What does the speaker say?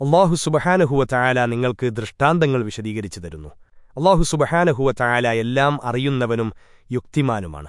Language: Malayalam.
അള്ളാഹു സുബഹാനഹുവ ചായാല നിങ്ങൾക്ക് ദൃഷ്ടാന്തങ്ങൾ വിശദീകരിച്ചു തരുന്നു. അള്ളാഹു സുബഹാനഹുവ ചായാല എല്ലാം അറിയുന്നവനും യുക്തിമാനുമാണ്.